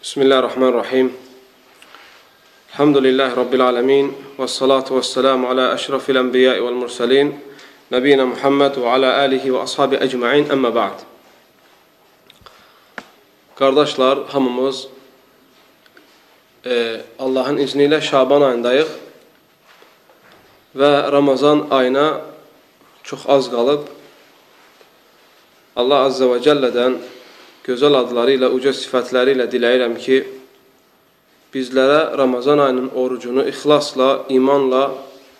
بسم الله الرحمن الرحيم الحمد لله رب العالمين والصلاة والسلام على أشرف الأنبياء والمرسلين نبينا محمد وعلى آله وأصحابه أجمعين أما بعد Qardaşlar, hamımız e, Allahın izni ilə Şaban ayındayıq və Ramazan ayına çox az qalıb. Allah Azza və Cəllədən gözəl adları ilə, uca sifətləri ilə diləyirəm ki, bizlərə Ramazan ayının orucunu ixlasla, imanla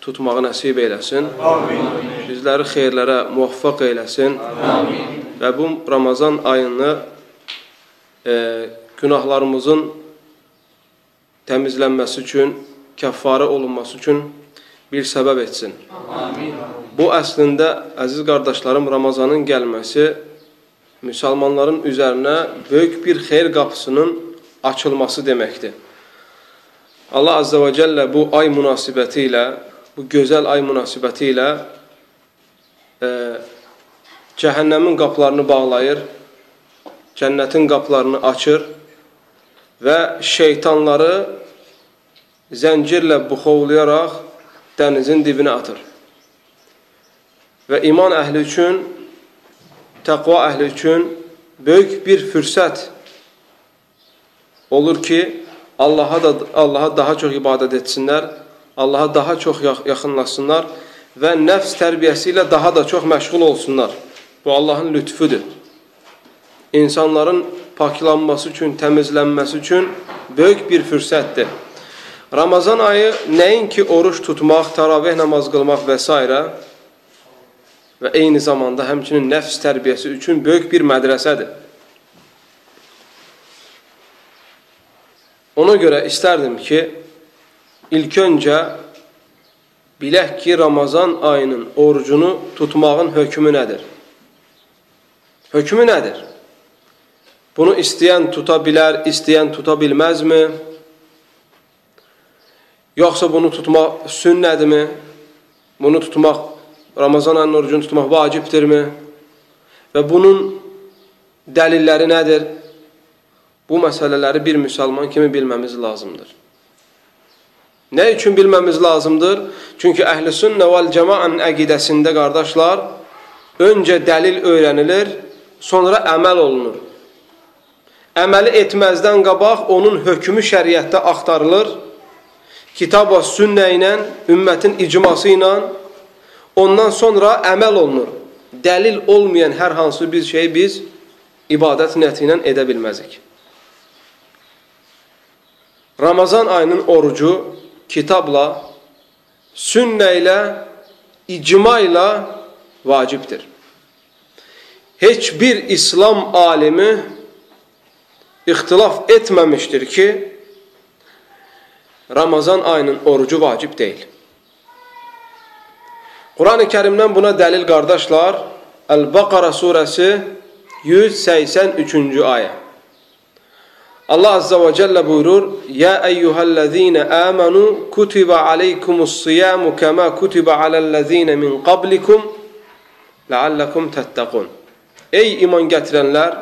tutmağı nəsib eyləsin. Amin. Bizləri xeyirlərə muvaffaq eyləsin. Amin. Və bu Ramazan ayını e, günahlarımızın təmizlənməsi üçün, kəffarə olunması üçün bir səbəb etsin. Amin. Bu əslində, əziz qardaşlarım, Ramazanın gəlməsi müsəlmanların üzərinə böyük bir xeyr qapısının açılması deməkdir. Allah Azza və Cəllə bu ay münasibəti ilə, bu gözəl ay münasibəti ilə e, cəhənnəmin qapılarını bağlayır, cənnətin qapılarını açır və şeytanları zəncirlə buxovlayaraq dənizin dibinə atır. Və iman əhli üçün təqva əhli üçün böyük bir fürsət olur ki, Allaha da Allaha daha çox ibadət etsinlər, Allaha daha çox yaxınlaşsınlar və nəfs tərbiyəsi ilə daha da çox məşğul olsunlar. Bu Allahın lütfüdür. İnsanların paklanması üçün, təmizlənməsi üçün böyük bir fürsətdir. Ramazan ayı nəinki oruç tutmaq, təravih namaz qılmaq və s və eyni zamanda həmçinin nəfs tərbiyəsi üçün böyük bir mədrəsədir. Ona görə istərdim ki, ilk öncə bilək ki, Ramazan ayının orucunu tutmağın hökmü nədir? Hökmü nədir? Bunu istəyən tuta bilər, istəyən tuta bilməzmi? Yoxsa bunu tutmaq sünnədirmi? Bunu tutmaq Ramazan ayının orucunu tutmaq vacibdirmi? Və bunun dəlilləri nədir? Bu məsələləri bir müsəlman kimi bilməmiz lazımdır. Nə üçün bilməmiz lazımdır? Çünki əhl-i sünnə vəl cəmaənin əqidəsində qardaşlar, öncə dəlil öyrənilir, sonra əməl olunur. Əməli etməzdən qabaq onun hökmü şəriətdə axtarılır, kitab və sünnə ilə, ümmətin icması ilə, Ondan sonra əməl olunur. Dəlil olmayan hər hansı bir şey biz ibadət niyyəti ilə edə bilməzik. Ramazan ayının orucu kitabla, sünnə ilə, icma ilə vacibdir. Heç bir İslam alimi ixtilaf etməmişdir ki, Ramazan ayının orucu vacib deyil. Kur'an-ı Kerim'den buna delil kardeşler El-Bakara suresi 183. ayet. Allah azze ve celle buyurur: "Ya eyyuhellezine amenu kutiba aleykumus-siyamu kema kutiba alellezine min qablikum leallekum tettekun." Ey iman getirenler,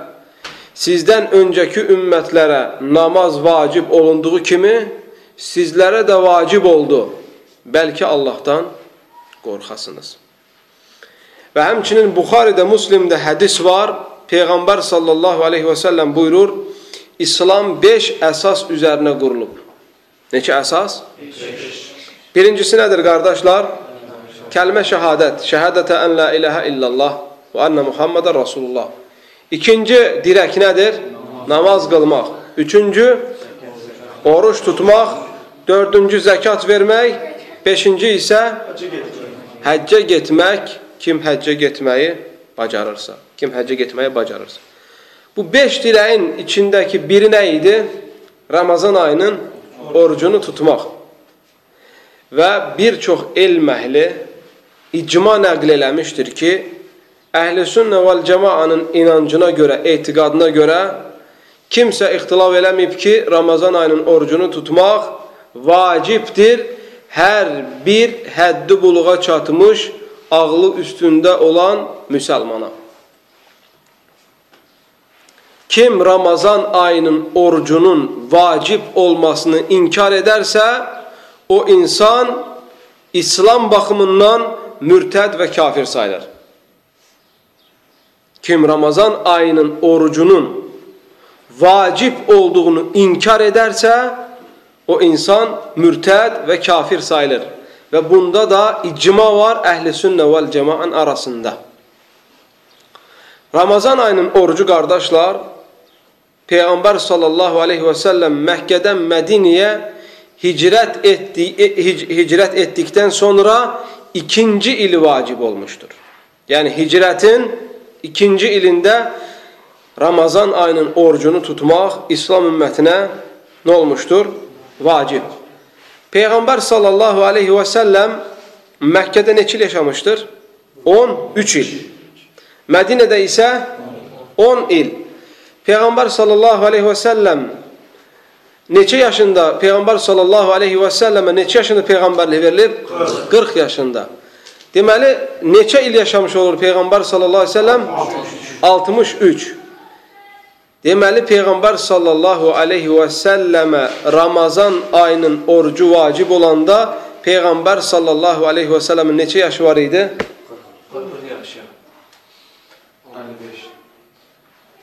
sizden önceki ümmetlere namaz vacip olunduğu kimi sizlere de vacip oldu. Belki Allah'tan qorxasınız. Və həmçinin Buxaridə, Müslimdə hədis var. Peyğəmbər sallallahu aleyhi və səlləm buyurur, İslam 5 əsas üzərinə qurulub. Neçə əsas? Birincisi nədir qardaşlar? Kəlmə şəhadət. Şəhədətə ən la iləhə illallah və ənə Muhammedən Rasulullah. İkinci dirək nədir? Namaz qılmaq. Üçüncü, oruç tutmaq. Dördüncü, zəkat vermək. Beşinci isə həccə getmək, kim həccə getməyi bacarırsa, kim həccə getməyi bacarırsa. Bu beş diləyin içindəki biri nə idi? Ramazan ayının orucunu tutmaq. Və bir çox elm əhli icma nəql eləmişdir ki, əhl-i sünnə vəl cəmaanın inancına görə, etiqadına görə kimsə ixtilaf eləməyib ki, Ramazan ayının orucunu tutmaq vacibdir hər bir həddi buluğa çatmış, ağlı üstündə olan müsəlmana. Kim Ramazan ayının orucunun vacib olmasını inkar ederse o insan İslam bakımından mürted ve kafir sayılır. Kim Ramazan ayının orucunun vacib olduğunu inkar ederse o insan mürted ve kafir sayılır. Ve bunda da icma var ehli sünne vel cemaın arasında. Ramazan ayının orucu kardeşler Peygamber sallallahu aleyhi ve sellem Mekke'den Medine'ye hicret, etti, e, hicret ettikten sonra ikinci ili vacip olmuştur. Yani hicretin ikinci ilinde Ramazan ayının orucunu tutmak İslam ümmetine ne olmuştur? Vacip. Peygamber sallallahu aleyhi ve sellem Mekke'de neçil il yaşamıştır? 13 il. Medine'de ise 10 il. Peygamber sallallahu aleyhi ve sellem neçə yaşında Peygamber sallallahu aleyhi və səlləmə neçə yaşında peyğəmbərlik verilib? 40. 40 yaşında. Deməli, neçə il yaşamış olur Peyğəmbər sallallahu aleyhi və səlləm? 63. Deməli, Peyğəmbər sallallahu aleyhi və səlləmə Ramazan ayının orucu vacib olanda Peyğəmbər sallallahu aleyhi və səlləmin neçə yaşı var idi? 40 yaşı.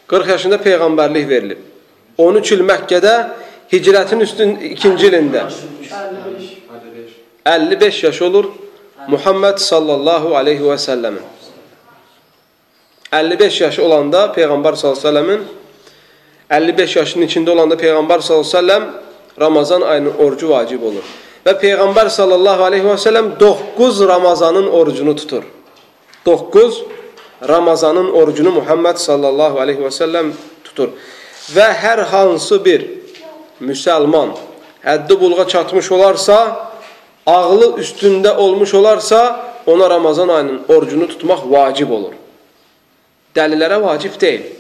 40 yaşında peyğəmbərlik verilib. 13 il Məkkədə hicrətin üstün ikinci ilində 55 yaş olur Muhammed sallallahu aleyhi və səlləmin. 55 yaşı olanda Peyğəmbər sallallahu aleyhi və səlləmin 55 yaşının içində olanda Peyğəmbər sallallahu aleyhi və səlləm Ramazan ayının orucu vacib olur. Və Peyğəmbər sallallahu aleyhi və səlləm 9 Ramazanın orucunu tutur. 9 Ramazanın orucunu Muhammed sallallahu aleyhi və səlləm tutur. Və hər hansı bir müsəlman həddi bulğa çatmış olarsa, ağlı üstündə olmuş olarsa, ona Ramazan ayının orucunu tutmaq vacib olur. Dəlilərə vacib deyil.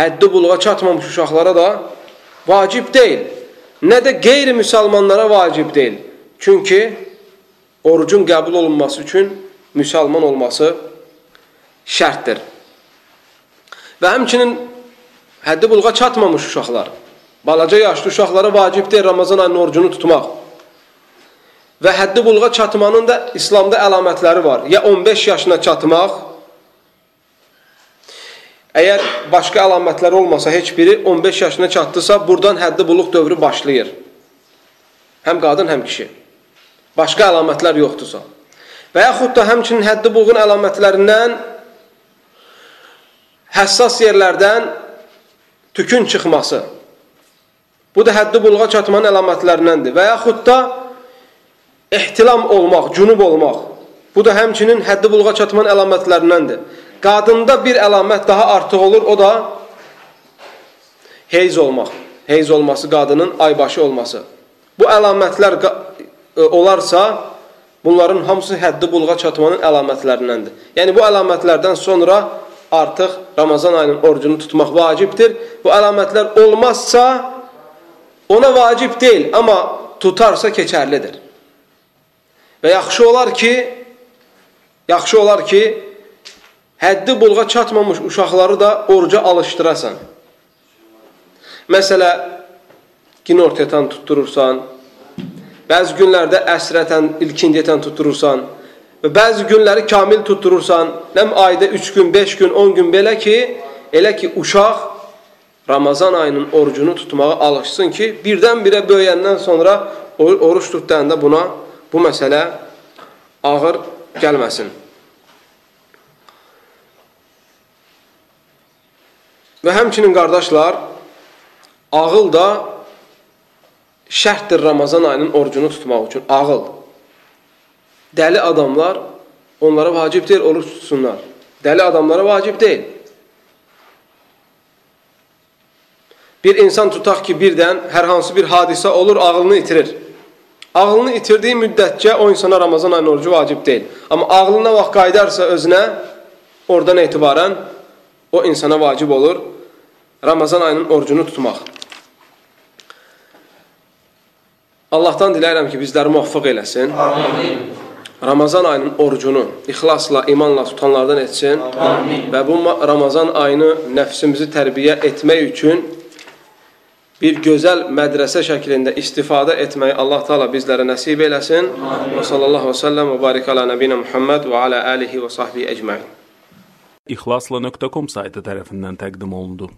Həddi bulğa çatmamış uşaqlara da vacib deyil. Nə də qeyri-müsəlmanlara vacib deyil. Çünki orucun qəbul olunması üçün müsəlman olması şərtdir. Və həmçinin həddi bulğa çatmamış uşaqlar, balaca yaşlı uşaqlara vacibdir Ramazan ayının orucunu tutmaq. Və həddi bulğa çatmanın da İslamda əlamətləri var. Ya 15 yaşına çatmaq, əgər başqa əlamətlər olmasa heç biri 15 yaşına çatdısa, buradan həddi buluq dövrü başlayır. Həm qadın, həm kişi. Başqa əlamətlər yoxdursa. Və yaxud da həmçinin həddi buluğun əlamətlərindən həssas yerlərdən tükün çıxması. Bu da həddi buluğa çatmanın əlamətlərindəndir. Və yaxud da ehtilam olmaq, cünub olmaq. Bu da həmçinin həddi buluğa çatmanın əlamətlərindəndir. Qadında bir əlamət daha artıq olur, o da heyz olmaq. Heyz olması qadının aybaşı olması. Bu əlamətlər e, olarsa, bunların hamısı həddi buluğa çatmanın əlamətlərindəndir. Yəni bu əlamətlərdən sonra artıq Ramazan ayının orucunu tutmaq vacibdir. Bu əlamətlər olmazsa ona vacib deyil, amma tutarsa keçərlidir. Və yaxşı olar ki, yaxşı olar ki, həddi bulğa çatmamış uşaqları da oruca alışdırasan. Məsələ, ginortetan tutturursan, bəzi günlərdə əsrətən, ilkindiyətən tutturursan, Və bəzi günləri kamil tutturursan, nəm ayda 3 gün, 5 gün, 10 gün belə ki, elə ki uşaq Ramazan ayının orucunu tutmağa alışsın ki, birdən-birə böyüyəndən sonra oruç tutduğunda buna bu məsələ ağır gəlməsin. Və həmçinin qardaşlar, ağıl da şərtdir Ramazan ayının orucunu tutmaq üçün. Ağıl dəli adamlar onlara vacib deyil, oruç tutsunlar. Dəli adamlara vacib deyil. Bir insan tutaq ki, birdən hər hansı bir hadisə olur, ağlını itirir. Ağlını itirdiyi müddətcə o insana Ramazan ayının orucu vacib deyil. Amma ağlına vaxt qaydarsa özünə, oradan etibarən o insana vacib olur Ramazan ayının orucunu tutmaq. Allahdan diləyirəm ki, bizləri muvaffaq eləsin. Amin. Ramazan ayının orucunu ixlasla, imanla tutanlardan etsin. Amin. Və bu ma- Ramazan ayını nəfsimizi tərbiyə etmək üçün bir gözəl mədrəsə şəklində istifadə etməyi Allah Taala bizlərə nəsib eləsin. Və sallallahu və səlləm və barik ala nəbiyina Muhammed və ala alihi və sahbihi ecmaîn. İxlasla.com saytı tərəfindən təqdim olundu.